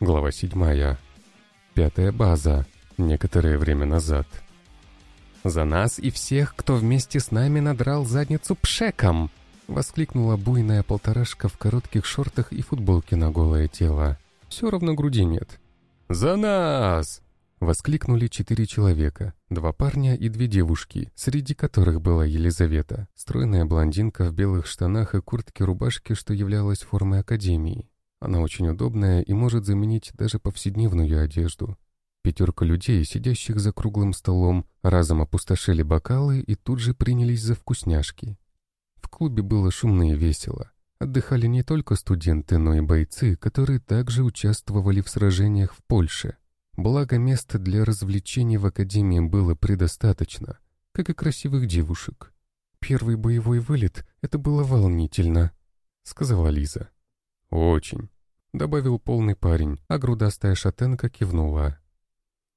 Глава 7. Пятая база. Некоторое время назад. «За нас и всех, кто вместе с нами надрал задницу пшеком!» Воскликнула буйная полторашка в коротких шортах и футболке на голое тело. Все равно груди нет. «За нас!» Воскликнули четыре человека, два парня и две девушки, среди которых была Елизавета, стройная блондинка в белых штанах и куртке-рубашке, что являлась формой академии. Она очень удобная и может заменить даже повседневную одежду. Пятерка людей, сидящих за круглым столом, разом опустошили бокалы и тут же принялись за вкусняшки. В клубе было шумно и весело. Отдыхали не только студенты, но и бойцы, которые также участвовали в сражениях в Польше. Благо, места для развлечений в академии было предостаточно, как и красивых девушек. «Первый боевой вылет — это было волнительно», — сказала Лиза. «Очень», — добавил полный парень, а грудастая шатенка кивнула.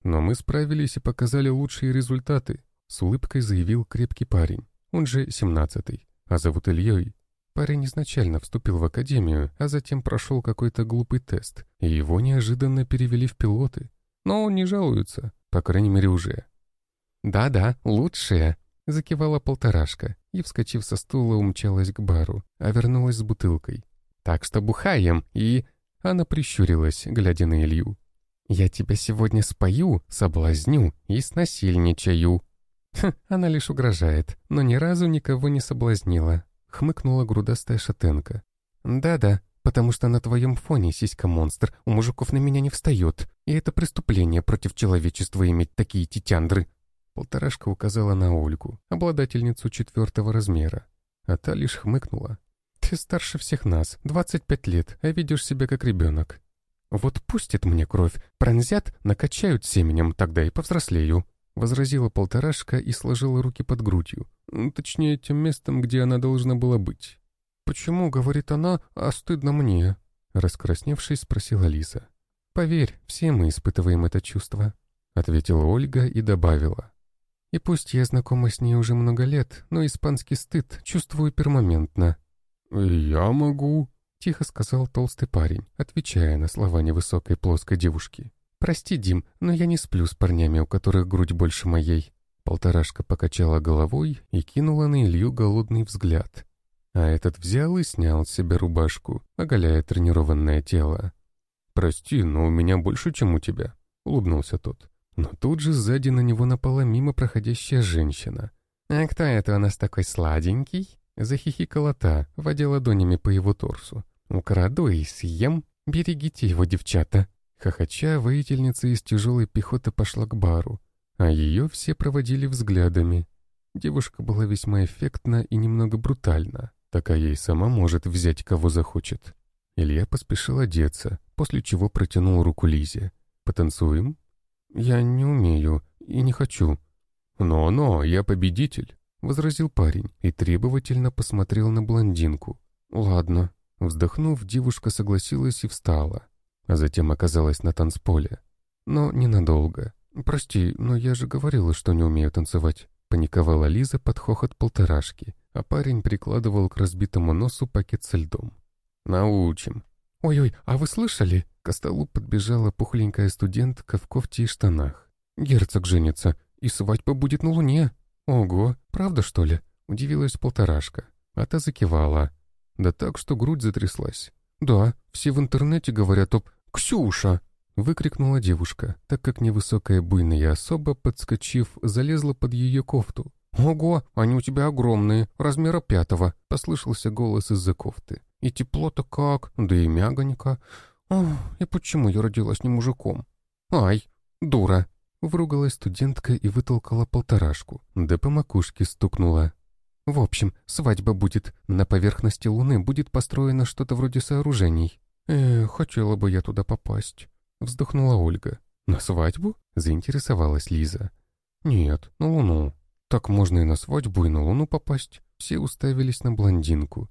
«Но мы справились и показали лучшие результаты», — с улыбкой заявил крепкий парень, он же семнадцатый, а зовут Ильей. Парень изначально вступил в академию, а затем прошел какой-то глупый тест, и его неожиданно перевели в пилоты. Но он не жалуется, по крайней мере уже. «Да-да, лучшие», — закивала полторашка и, вскочив со стула, умчалась к бару, а вернулась с бутылкой. Так что бухаем и...» Она прищурилась, глядя на Илью. «Я тебя сегодня спою, соблазню и снасильничаю». Хм, она лишь угрожает, но ни разу никого не соблазнила. Хмыкнула грудастая шатенка. «Да-да, потому что на твоем фоне сиська-монстр у мужиков на меня не встает, и это преступление против человечества иметь такие титяндры». Полторашка указала на Ольгу, обладательницу четвертого размера, а та лишь хмыкнула. Ты старше всех нас, 25 лет, а ведешь себя как ребенок. Вот пустят мне кровь, пронзят, накачают семенем, тогда и повзрослею. Возразила полторашка и сложила руки под грудью. Точнее, тем местом, где она должна была быть. «Почему, — говорит она, — а стыдно мне?» Раскрасневшись, спросила Лиза. «Поверь, все мы испытываем это чувство», — ответила Ольга и добавила. «И пусть я знакома с ней уже много лет, но испанский стыд чувствую пермоментно. «Я могу», — тихо сказал толстый парень, отвечая на слова невысокой плоской девушки. «Прости, Дим, но я не сплю с парнями, у которых грудь больше моей». Полторашка покачала головой и кинула на Илью голодный взгляд. А этот взял и снял с себя рубашку, оголяя тренированное тело. «Прости, но у меня больше, чем у тебя», — улыбнулся тот. Но тут же сзади на него напала мимо проходящая женщина. «А кто это у нас такой сладенький?» Захихикала та, водя ладонями по его торсу. «Украду и съем. Берегите его, девчата». Хохоча, воительница из тяжелой пехоты пошла к бару, а ее все проводили взглядами. Девушка была весьма эффектна и немного брутальна. Такая ей сама может взять, кого захочет. Илья поспешил одеться, после чего протянул руку Лизе. «Потанцуем?» «Я не умею и не хочу». «Но-но, я победитель» возразил парень и требовательно посмотрел на блондинку. «Ладно». Вздохнув, девушка согласилась и встала, а затем оказалась на танцполе. Но ненадолго. «Прости, но я же говорила, что не умею танцевать», — паниковала Лиза под хохот полторашки, а парень прикладывал к разбитому носу пакет со льдом. «Научим». «Ой-ой, а вы слышали?» К столу подбежала пухленькая студентка в кофте и штанах. «Герцог женится, и свадьба будет на Луне». «Ого, правда, что ли?» — удивилась полторашка. А та закивала. Да так, что грудь затряслась. «Да, все в интернете говорят об... Ксюша!» — выкрикнула девушка, так как невысокая буйная особа, подскочив, залезла под ее кофту. «Ого, они у тебя огромные, размера пятого!» — послышался голос из-за кофты. «И тепло-то как, да и мягонько. Ох, и почему я родилась не мужиком? Ай, дура!» Вругалась студентка и вытолкала полторашку, да по макушке стукнула. В общем, свадьба будет. На поверхности Луны будет построено что-то вроде сооружений. «Э, хотела бы я туда попасть», — вздохнула Ольга. «На свадьбу?» — заинтересовалась Лиза. «Нет, на Луну. Так можно и на свадьбу, и на Луну попасть». Все уставились на блондинку.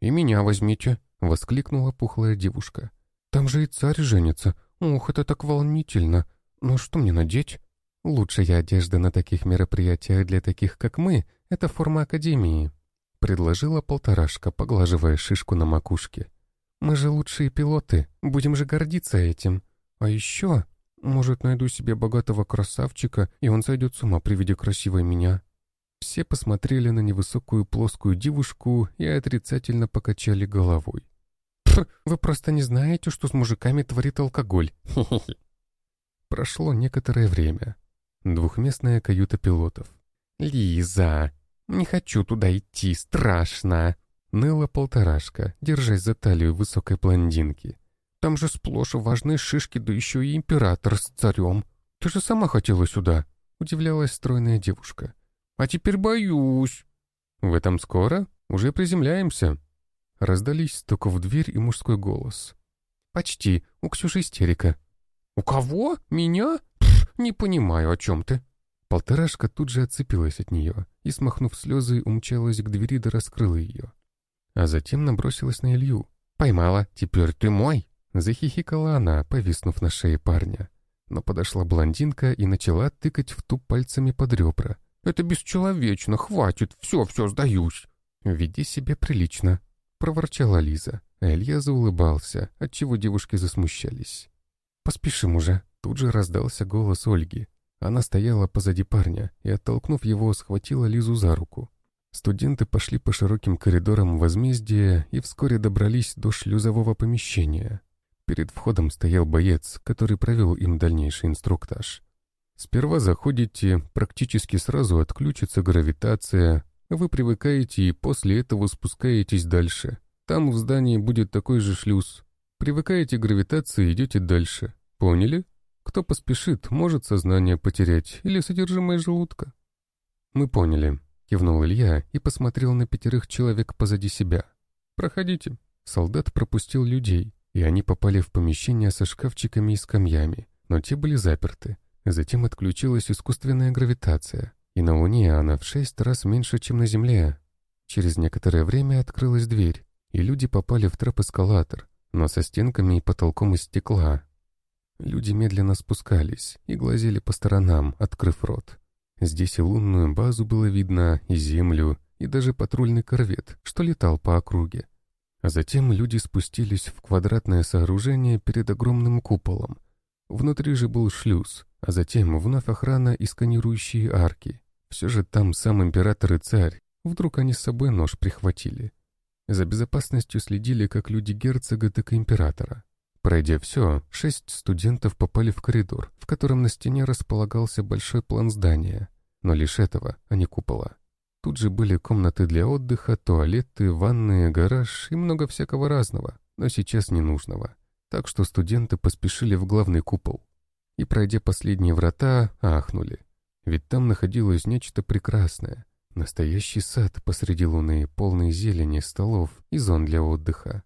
«И меня возьмите», — воскликнула пухлая девушка. «Там же и царь женится. Ух, это так волнительно. «Ну что мне надеть?» «Лучшая одежда на таких мероприятиях для таких, как мы, это форма академии», — предложила полторашка, поглаживая шишку на макушке. Мы же лучшие пилоты, будем же гордиться этим. А еще, может, найду себе богатого красавчика, и он сойдет с ума при виде красивой меня». Все посмотрели на невысокую плоскую девушку и отрицательно покачали головой. «Вы просто не знаете, что с мужиками творит алкоголь. Прошло некоторое время. Двухместная каюта пилотов. «Лиза, не хочу туда идти, страшно!» Ныла полторашка, держась за талию высокой блондинки. «Там же сплошь важные шишки, да еще и император с царем. Ты же сама хотела сюда!» Удивлялась стройная девушка. «А теперь боюсь!» «В этом скоро? Уже приземляемся!» Раздались стук в дверь и мужской голос. «Почти. У Ксюши истерика». «У кого? Меня? Пф, не понимаю, о чем ты». Полторашка тут же отцепилась от нее и, смахнув слезы, умчалась к двери да раскрыла ее. А затем набросилась на Илью. «Поймала, теперь ты мой!» Захихикала она, повиснув на шее парня. Но подошла блондинка и начала тыкать в ту пальцами под ребра. «Это бесчеловечно, хватит, все-все, сдаюсь!» «Веди себя прилично», проворчала Лиза. А Илья заулыбался, отчего девушки засмущались. «Поспешим уже!» Тут же раздался голос Ольги. Она стояла позади парня и, оттолкнув его, схватила Лизу за руку. Студенты пошли по широким коридорам возмездия и вскоре добрались до шлюзового помещения. Перед входом стоял боец, который провел им дальнейший инструктаж. Сперва заходите, практически сразу отключится гравитация, вы привыкаете и после этого спускаетесь дальше. Там в здании будет такой же шлюз. Привыкаете к гравитации, идете дальше. Поняли? Кто поспешит, может сознание потерять или содержимое желудка. Мы поняли. Кивнул Илья и посмотрел на пятерых человек позади себя. «Проходите». Солдат пропустил людей, и они попали в помещение со шкафчиками и скамьями, но те были заперты. Затем отключилась искусственная гравитация. И на Луне она в шесть раз меньше, чем на Земле. Через некоторое время открылась дверь, и люди попали в трап-эскалатор, но со стенками и потолком из стекла. Люди медленно спускались и глазели по сторонам, открыв рот. Здесь и лунную базу было видно, и Землю, и даже патрульный корвет, что летал по округе. А затем люди спустились в квадратное сооружение перед огромным куполом. Внутри же был шлюз, а затем вновь охрана и сканирующие арки. Все же там сам император и царь. Вдруг они с собой нож прихватили. За безопасностью следили как люди герцога, так и императора. Пройдя все, шесть студентов попали в коридор, в котором на стене располагался большой план здания. Но лишь этого, а не купола. Тут же были комнаты для отдыха, туалеты, ванные, гараж и много всякого разного, но сейчас ненужного. Так что студенты поспешили в главный купол и, пройдя последние врата, ахнули. Ведь там находилось нечто прекрасное. Настоящий сад посреди луны, полный зелени, столов и зон для отдыха.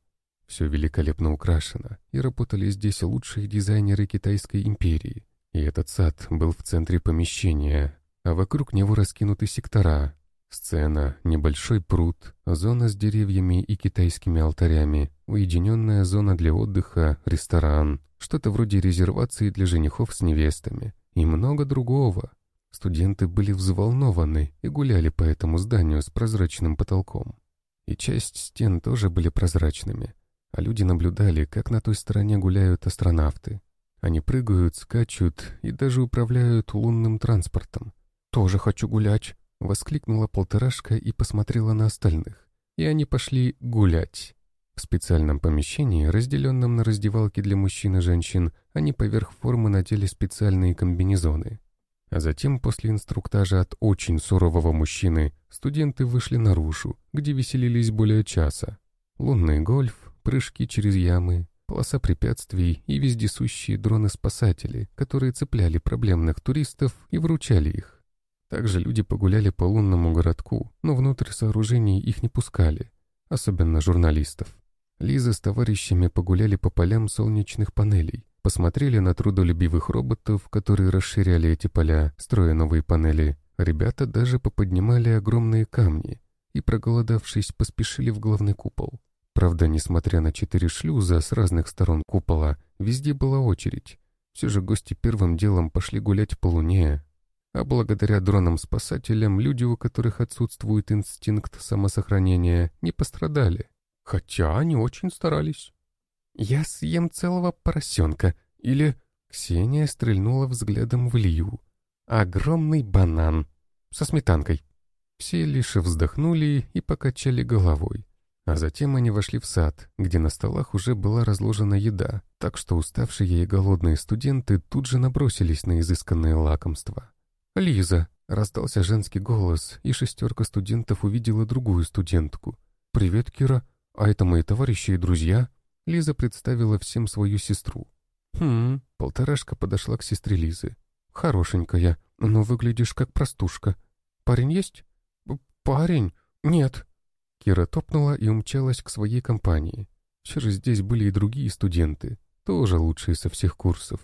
Все великолепно украшено, и работали здесь лучшие дизайнеры Китайской империи. И этот сад был в центре помещения, а вокруг него раскинуты сектора. Сцена, небольшой пруд, зона с деревьями и китайскими алтарями, уединенная зона для отдыха, ресторан, что-то вроде резервации для женихов с невестами и много другого. Студенты были взволнованы и гуляли по этому зданию с прозрачным потолком. И часть стен тоже были прозрачными, а люди наблюдали, как на той стороне гуляют астронавты. Они прыгают, скачут и даже управляют лунным транспортом. «Тоже хочу гулять!» — воскликнула полторашка и посмотрела на остальных. И они пошли гулять. В специальном помещении, разделенном на раздевалки для мужчин и женщин, они поверх формы надели специальные комбинезоны. А затем, после инструктажа от очень сурового мужчины, студенты вышли наружу, где веселились более часа. Лунный гольф, прыжки через ямы, полоса препятствий и вездесущие дроны-спасатели, которые цепляли проблемных туристов и вручали их. Также люди погуляли по лунному городку, но внутрь сооружений их не пускали, особенно журналистов. Лиза с товарищами погуляли по полям солнечных панелей, посмотрели на трудолюбивых роботов, которые расширяли эти поля, строя новые панели. Ребята даже поподнимали огромные камни и, проголодавшись, поспешили в главный купол. Правда, несмотря на четыре шлюза с разных сторон купола, везде была очередь. Все же гости первым делом пошли гулять по луне, а благодаря дронам-спасателям люди, у которых отсутствует инстинкт самосохранения, не пострадали. Хотя они очень старались. «Я съем целого поросенка» или Ксения стрельнула взглядом в Лию. «Огромный банан со сметанкой». Все лишь вздохнули и покачали головой. А затем они вошли в сад, где на столах уже была разложена еда, так что уставшие и голодные студенты тут же набросились на изысканные лакомства. «Лиза!» — раздался женский голос, и шестерка студентов увидела другую студентку. «Привет, Кира. А это мои товарищи и друзья?» Лиза представила всем свою сестру. «Хм...» — полторашка подошла к сестре Лизы. «Хорошенькая, но выглядишь как простушка. Парень есть?» «Парень? Нет», Кира топнула и умчалась к своей компании. Все же здесь были и другие студенты, тоже лучшие со всех курсов.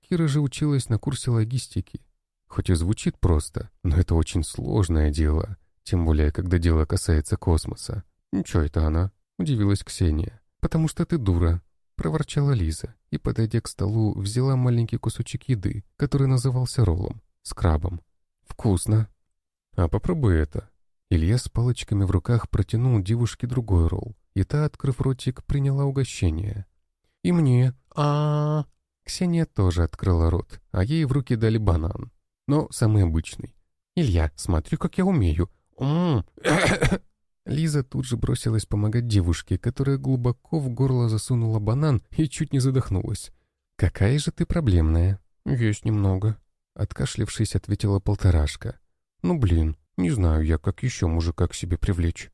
Кира же училась на курсе логистики. Хоть и звучит просто, но это очень сложное дело, тем более, когда дело касается космоса. «Ничего это она?» — удивилась Ксения. «Потому что ты дура», — проворчала Лиза и, подойдя к столу, взяла маленький кусочек еды, который назывался роллом, с крабом. «Вкусно!» «А попробуй это», Илья с палочками в руках протянул девушке другой ролл, и та, открыв ротик, приняла угощение. «И мне. а, -а, Ксения тоже открыла рот, а ей в руки дали банан. Но самый обычный. «Илья, смотри, как я умею. М Лиза тут же бросилась помогать девушке, которая глубоко в горло засунула банан и чуть не задохнулась. «Какая же ты проблемная?» «Есть немного», — откашлившись, ответила полторашка. «Ну блин, не знаю я, как еще мужика к себе привлечь.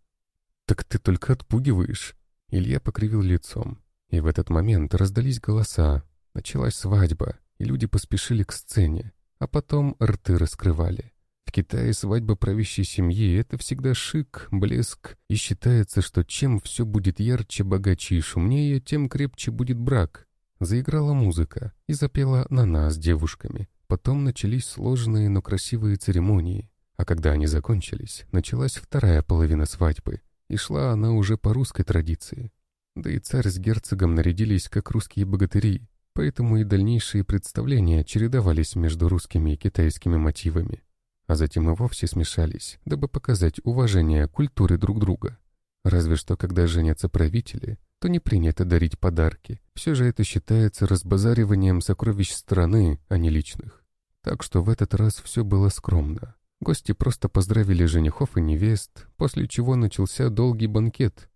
Так ты только отпугиваешь. Илья покривил лицом. И в этот момент раздались голоса. Началась свадьба, и люди поспешили к сцене, а потом рты раскрывали. В Китае свадьба правящей семьи — это всегда шик, блеск, и считается, что чем все будет ярче, богаче и шумнее, тем крепче будет брак. Заиграла музыка и запела на нас с девушками. Потом начались сложные, но красивые церемонии. А когда они закончились, началась вторая половина свадьбы, и шла она уже по русской традиции. Да и царь с герцогом нарядились как русские богатыри, поэтому и дальнейшие представления чередовались между русскими и китайскими мотивами. А затем и вовсе смешались, дабы показать уважение культуры друг друга. Разве что, когда женятся правители, то не принято дарить подарки. Все же это считается разбазариванием сокровищ страны, а не личных. Так что в этот раз все было скромно. Гости просто поздравили женихов и невест, после чего начался долгий банкет.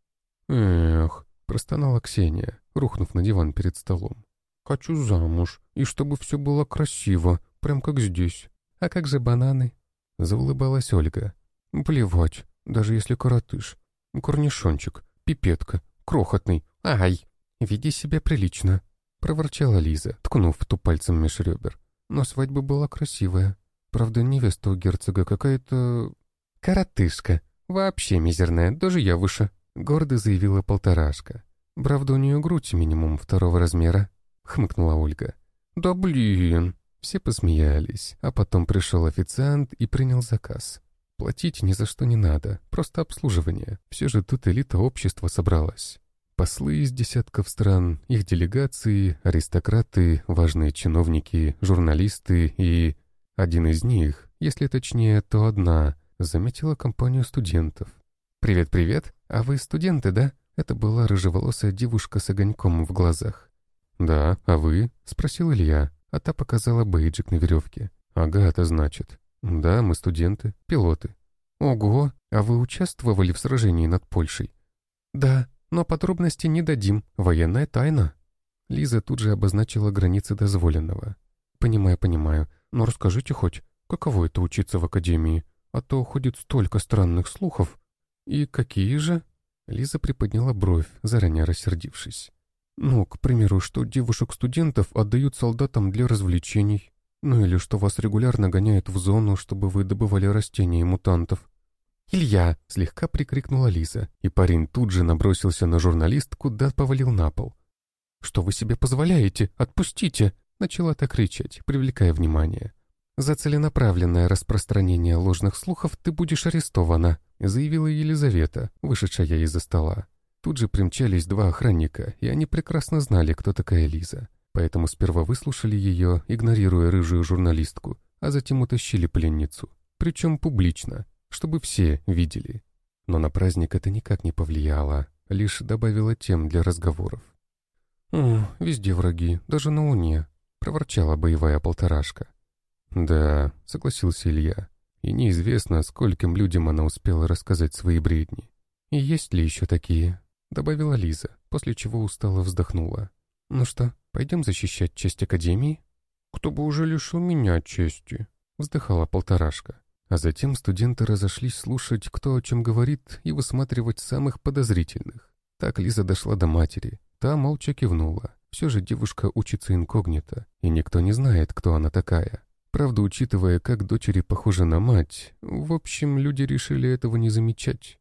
«Эх», — простонала Ксения, рухнув на диван перед столом. «Хочу замуж, и чтобы все было красиво, прям как здесь. А как же бананы?» — заулыбалась Ольга. «Плевать, даже если коротыш. Корнишончик, пипетка, крохотный. Ай, веди себя прилично», — проворчала Лиза, ткнув ту пальцем меж ребер. «Но свадьба была красивая». Правда, невеста у герцога какая-то... Коротышка. Вообще мизерная, даже я выше. Гордо заявила полторашка. Правда, у нее грудь минимум второго размера. Хмыкнула Ольга. Да блин. Все посмеялись, а потом пришел официант и принял заказ. Платить ни за что не надо, просто обслуживание. Все же тут элита общества собралась. Послы из десятков стран, их делегации, аристократы, важные чиновники, журналисты и один из них, если точнее, то одна, заметила компанию студентов. «Привет-привет, а вы студенты, да?» Это была рыжеволосая девушка с огоньком в глазах. «Да, а вы?» — спросил Илья, а та показала бейджик на веревке. «Ага, это значит. Да, мы студенты, пилоты». «Ого, а вы участвовали в сражении над Польшей?» «Да, но подробности не дадим, военная тайна». Лиза тут же обозначила границы дозволенного. «Понимаю, понимаю. Но расскажите хоть, каково это учиться в академии? А то ходит столько странных слухов. И какие же?» Лиза приподняла бровь, заранее рассердившись. «Ну, к примеру, что девушек-студентов отдают солдатам для развлечений. Ну или что вас регулярно гоняют в зону, чтобы вы добывали растения и мутантов». «Илья!» — слегка прикрикнула Лиза, и парень тут же набросился на журналистку, да повалил на пол. «Что вы себе позволяете? Отпустите!» начала так кричать, привлекая внимание. «За целенаправленное распространение ложных слухов ты будешь арестована», заявила Елизавета, вышедшая из-за стола. Тут же примчались два охранника, и они прекрасно знали, кто такая Лиза. Поэтому сперва выслушали ее, игнорируя рыжую журналистку, а затем утащили пленницу. Причем публично, чтобы все видели. Но на праздник это никак не повлияло, лишь добавило тем для разговоров. «О, везде враги, даже на Луне», — проворчала боевая полторашка. «Да», — согласился Илья, — «и неизвестно, скольким людям она успела рассказать свои бредни. И есть ли еще такие?» — добавила Лиза, после чего устало вздохнула. «Ну что, пойдем защищать честь Академии?» «Кто бы уже лишил меня чести?» — вздыхала полторашка. А затем студенты разошлись слушать, кто о чем говорит, и высматривать самых подозрительных. Так Лиза дошла до матери. Та молча кивнула. Все же девушка учится инкогнито, и никто не знает, кто она такая. Правда, учитывая, как дочери похожи на мать, в общем, люди решили этого не замечать.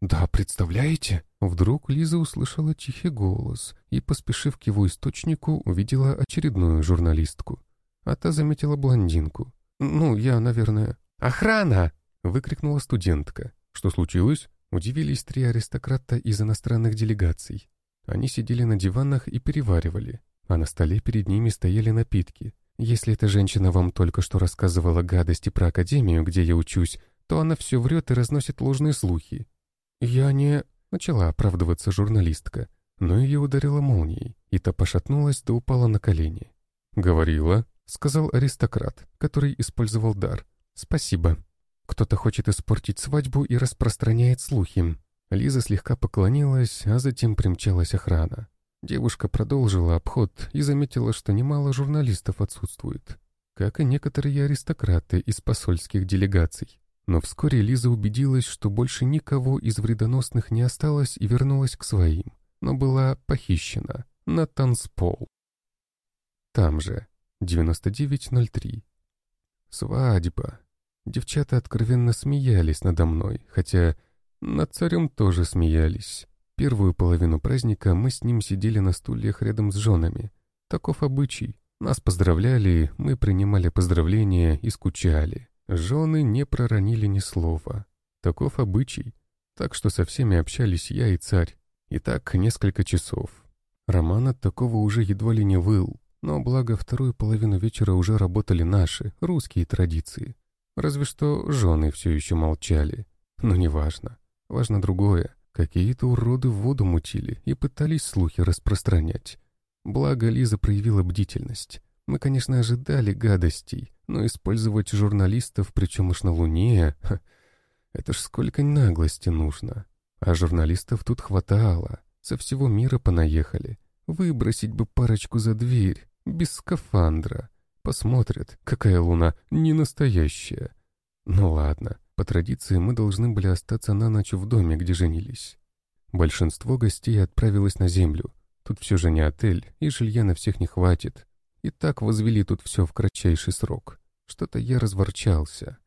«Да, представляете?» Вдруг Лиза услышала тихий голос и, поспешив к его источнику, увидела очередную журналистку. А та заметила блондинку. «Ну, я, наверное...» «Охрана!» — выкрикнула студентка. «Что случилось?» Удивились три аристократа из иностранных делегаций. Они сидели на диванах и переваривали, а на столе перед ними стояли напитки. Если эта женщина вам только что рассказывала гадости про академию, где я учусь, то она все врет и разносит ложные слухи. «Я не...» — начала оправдываться журналистка, но ее ударила молнией, и та пошатнулась да упала на колени. «Говорила», — сказал аристократ, который использовал дар. «Спасибо. Кто-то хочет испортить свадьбу и распространяет слухи». Лиза слегка поклонилась, а затем примчалась охрана. Девушка продолжила обход и заметила, что немало журналистов отсутствует, как и некоторые аристократы из посольских делегаций. Но вскоре Лиза убедилась, что больше никого из вредоносных не осталось и вернулась к своим, но была похищена на танцпол. Там же, 9903. Свадьба. Девчата откровенно смеялись надо мной, хотя над царем тоже смеялись. Первую половину праздника мы с ним сидели на стульях рядом с женами. Таков обычай. Нас поздравляли, мы принимали поздравления и скучали. Жены не проронили ни слова. Таков обычай. Так что со всеми общались я и царь. И так несколько часов. Роман от такого уже едва ли не выл. Но благо вторую половину вечера уже работали наши, русские традиции. Разве что жены все еще молчали. Но неважно. Важно другое. Какие-то уроды в воду мутили и пытались слухи распространять. Благо Лиза проявила бдительность. Мы, конечно, ожидали гадостей, но использовать журналистов, причем уж на Луне, ха, это ж сколько наглости нужно. А журналистов тут хватало. Со всего мира понаехали. Выбросить бы парочку за дверь, без скафандра. Посмотрят, какая луна не настоящая. Ну ладно, по традиции мы должны были остаться на ночь в доме, где женились. Большинство гостей отправилось на землю. Тут все же не отель, и жилья на всех не хватит. И так возвели тут все в кратчайший срок. Что-то я разворчался.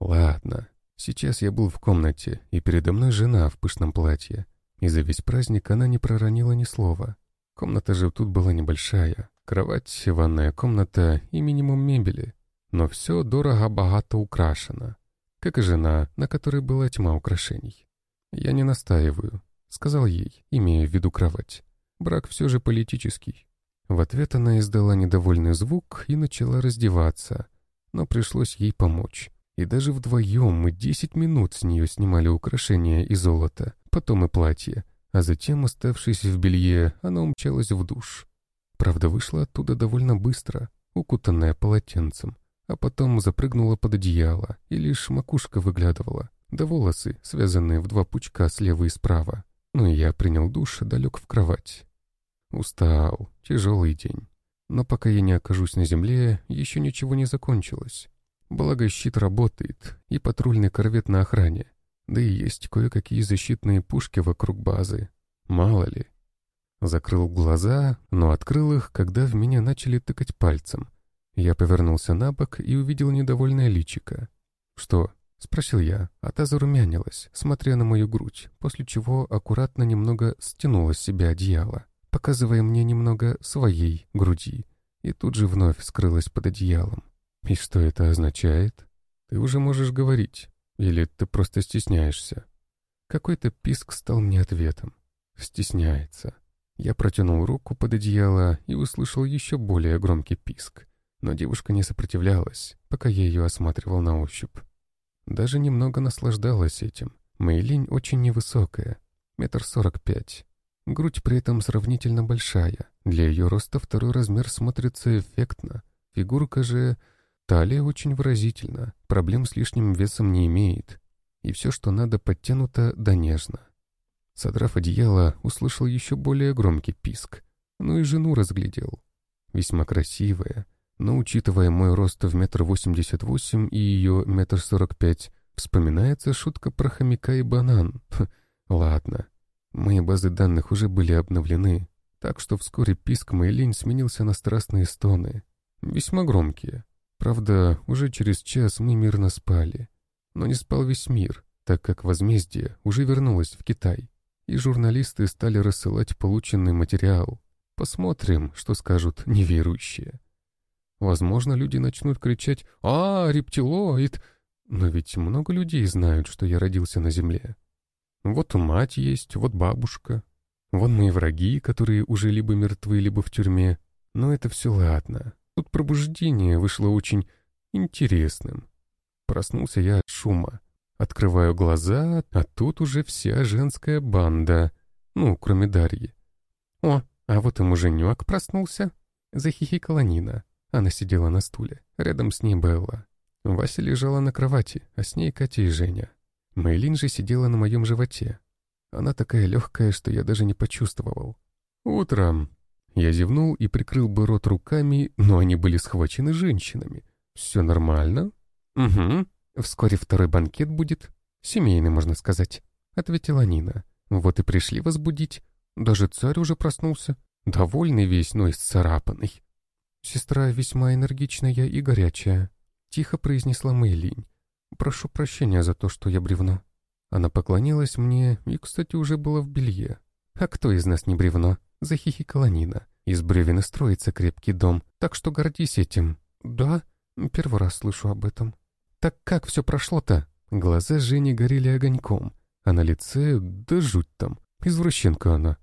Ладно, сейчас я был в комнате, и передо мной жена в пышном платье. И за весь праздник она не проронила ни слова. Комната же тут была небольшая. Кровать, ванная комната и минимум мебели. Но все дорого-богато украшено. Как и жена, на которой была тьма украшений. «Я не настаиваю», — сказал ей, имея в виду кровать. «Брак все же политический». В ответ она издала недовольный звук и начала раздеваться, но пришлось ей помочь. И даже вдвоем мы десять минут с нее снимали украшения и золото, потом и платье, а затем, оставшись в белье, она умчалась в душ. Правда, вышла оттуда довольно быстро, укутанная полотенцем, а потом запрыгнула под одеяло, и лишь макушка выглядывала, да волосы, связанные в два пучка слева и справа. Ну и я принял душ, далек в кровать. Устал, тяжелый день. Но пока я не окажусь на земле, еще ничего не закончилось. Благо щит работает, и патрульный корвет на охране. Да и есть кое-какие защитные пушки вокруг базы. Мало ли. Закрыл глаза, но открыл их, когда в меня начали тыкать пальцем. Я повернулся на бок и увидел недовольное личико. «Что?» — спросил я, а та зарумянилась, смотря на мою грудь, после чего аккуратно немного стянула с себя одеяло, показывая мне немного своей груди, и тут же вновь скрылась под одеялом. «И что это означает? Ты уже можешь говорить, или ты просто стесняешься?» Какой-то писк стал мне ответом. «Стесняется». Я протянул руку под одеяло и услышал еще более громкий писк. Но девушка не сопротивлялась, пока я ее осматривал на ощупь. Даже немного наслаждалась этим. Мэйлинь очень невысокая, метр сорок пять. Грудь при этом сравнительно большая, Для ее роста второй размер смотрится эффектно. Фигурка же... Талия очень выразительна, проблем с лишним весом не имеет. И все, что надо, подтянуто да нежно. Содрав одеяло, услышал еще более громкий писк. Ну и жену разглядел. Весьма красивая, но, учитывая мой рост в метр восемьдесят восемь и ее метр сорок пять, вспоминается шутка про хомяка и банан. Хм, ладно, базы данных уже были обновлены, так что вскоре писк Мэйлинь сменился на страстные стоны. Весьма громкие. Правда, уже через час мы мирно спали. Но не спал весь мир, так как возмездие уже вернулось в Китай и журналисты стали рассылать полученный материал. Посмотрим, что скажут неверующие. Возможно, люди начнут кричать «А, рептилоид!» Но ведь много людей знают, что я родился на Земле. Вот мать есть, вот бабушка. Вон мои враги, которые уже либо мертвы, либо в тюрьме. Но это все ладно. Тут пробуждение вышло очень интересным. Проснулся я от шума. Открываю глаза, а тут уже вся женская банда. Ну, кроме Дарьи. «О, а вот и муженек проснулся!» Захихикала Нина. Она сидела на стуле. Рядом с ней Белла. Вася лежала на кровати, а с ней Катя и Женя. Мэйлин же сидела на моем животе. Она такая легкая, что я даже не почувствовал. «Утром!» Я зевнул и прикрыл бы рот руками, но они были схвачены женщинами. «Все нормально?» «Угу», «Вскоре второй банкет будет. Семейный, можно сказать», — ответила Нина. «Вот и пришли возбудить. Даже царь уже проснулся. Довольный весь, но исцарапанный». «Сестра весьма энергичная и горячая», — тихо произнесла Мэйлинь. «Прошу прощения за то, что я бревно». Она поклонилась мне и, кстати, уже была в белье. «А кто из нас не бревно?» — захихикала Нина. «Из бревен и строится крепкий дом, так что гордись этим». «Да, первый раз слышу об этом». Так как все прошло-то? Глаза Жени горели огоньком, а на лице, да жуть там, извращенка она.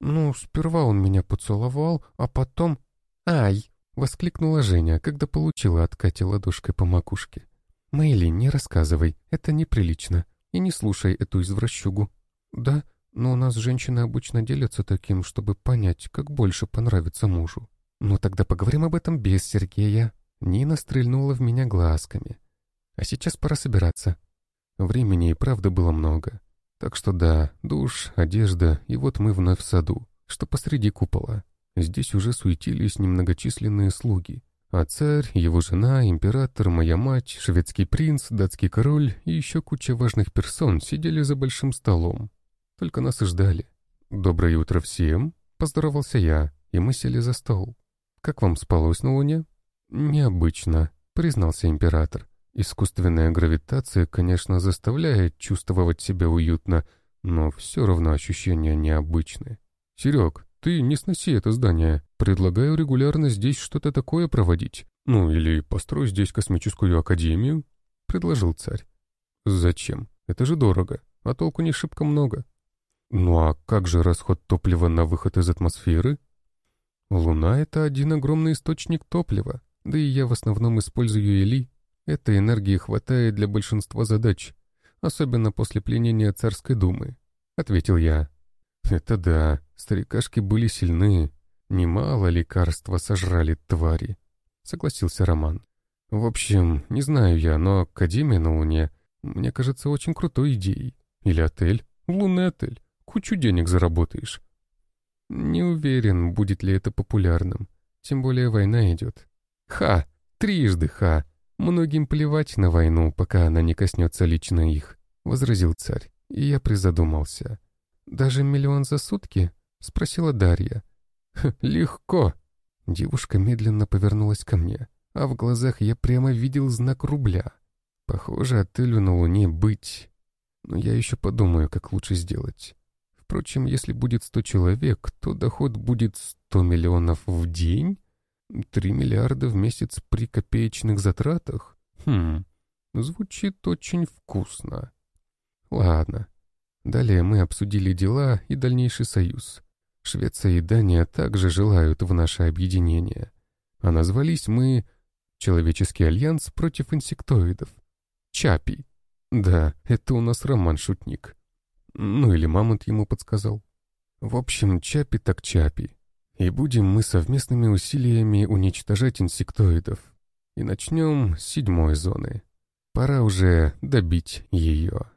Ну, сперва он меня поцеловал, а потом... «Ай!» — воскликнула Женя, когда получила от Кати ладошкой по макушке. «Мэйли, не рассказывай, это неприлично, и не слушай эту извращугу». «Да, но у нас женщины обычно делятся таким, чтобы понять, как больше понравится мужу». «Ну тогда поговорим об этом без Сергея». Нина стрельнула в меня глазками. А сейчас пора собираться. Времени и правда было много. Так что да, душ, одежда, и вот мы вновь в саду, что посреди купола. Здесь уже суетились немногочисленные слуги. А царь, его жена, император, моя мать, шведский принц, датский король и еще куча важных персон сидели за большим столом. Только нас и ждали. «Доброе утро всем!» — поздоровался я, и мы сели за стол. «Как вам спалось на Луне?» «Необычно», — признался император. Искусственная гравитация, конечно, заставляет чувствовать себя уютно, но все равно ощущения необычные. «Серег, ты не сноси это здание. Предлагаю регулярно здесь что-то такое проводить. Ну, или построй здесь космическую академию», — предложил царь. «Зачем? Это же дорого, а толку не шибко много». «Ну а как же расход топлива на выход из атмосферы?» «Луна — это один огромный источник топлива, да и я в основном использую Эли, Этой энергии хватает для большинства задач, особенно после пленения царской думы», — ответил я. «Это да, старикашки были сильны. Немало лекарства сожрали твари», — согласился Роман. «В общем, не знаю я, но Академия на Луне мне кажется очень крутой идеей. Или отель, лунный отель, кучу денег заработаешь». Не уверен, будет ли это популярным, тем более война идет. Ха! Трижды ха! «Многим плевать на войну, пока она не коснется лично их», — возразил царь, и я призадумался. «Даже миллион за сутки?» — спросила Дарья. «Легко!» Девушка медленно повернулась ко мне, а в глазах я прямо видел знак рубля. Похоже, отелю на Луне быть. Но я еще подумаю, как лучше сделать. Впрочем, если будет сто человек, то доход будет сто миллионов в день, Три миллиарда в месяц при копеечных затратах? Хм, звучит очень вкусно. Ладно. Далее мы обсудили дела и дальнейший союз. Швеция и Дания также желают в наше объединение. А назвались мы «Человеческий альянс против инсектоидов». Чапи. Да, это у нас Роман-шутник. Ну или Мамонт ему подсказал. В общем, Чапи так Чапи. И будем мы совместными усилиями уничтожать инсектоидов. И начнем с седьмой зоны. Пора уже добить ее.